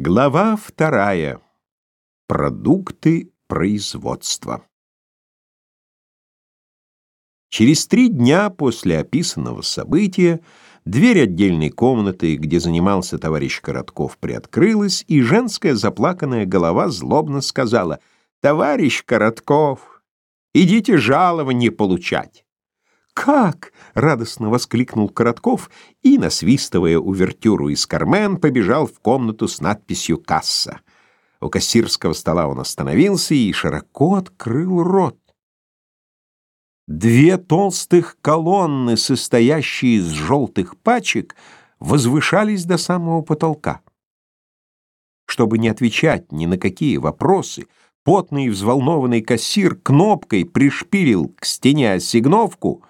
Глава вторая. Продукты производства. Через три дня после описанного события дверь отдельной комнаты, где занимался товарищ Коротков, приоткрылась, и женская заплаканная голова злобно сказала «Товарищ Коротков, идите жалование получать». «Как?» — радостно воскликнул Коротков и, насвистывая увертюру из Кармен, побежал в комнату с надписью «Касса». У кассирского стола он остановился и широко открыл рот. Две толстых колонны, состоящие из желтых пачек, возвышались до самого потолка. Чтобы не отвечать ни на какие вопросы, потный и взволнованный кассир кнопкой пришпилил к стене ассигновку —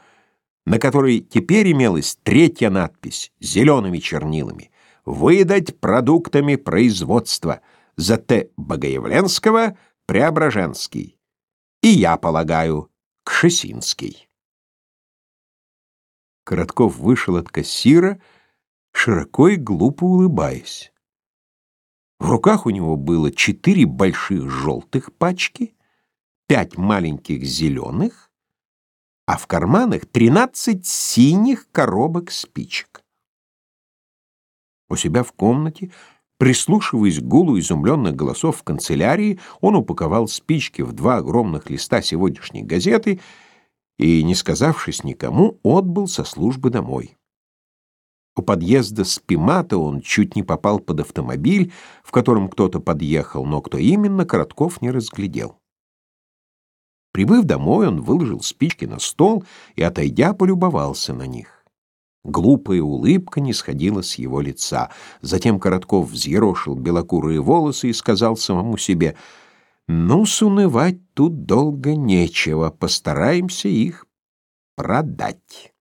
на которой теперь имелась третья надпись зелеными чернилами «Выдать продуктами производства за Т. Богоявленского Преображенский» и, я полагаю, Кшесинский. Коротков вышел от кассира, широко и глупо улыбаясь. В руках у него было четыре больших желтых пачки, пять маленьких зеленых, а в карманах тринадцать синих коробок спичек. У себя в комнате, прислушиваясь к гулу изумленных голосов в канцелярии, он упаковал спички в два огромных листа сегодняшней газеты и, не сказавшись никому, отбыл со службы домой. У подъезда Спимата он чуть не попал под автомобиль, в котором кто-то подъехал, но кто именно, Коротков не разглядел. Прибыв домой, он выложил спички на стол и, отойдя, полюбовался на них. Глупая улыбка не сходила с его лица. Затем Коротков взъерошил белокурые волосы и сказал самому себе, «Ну, сунывать тут долго нечего, постараемся их продать».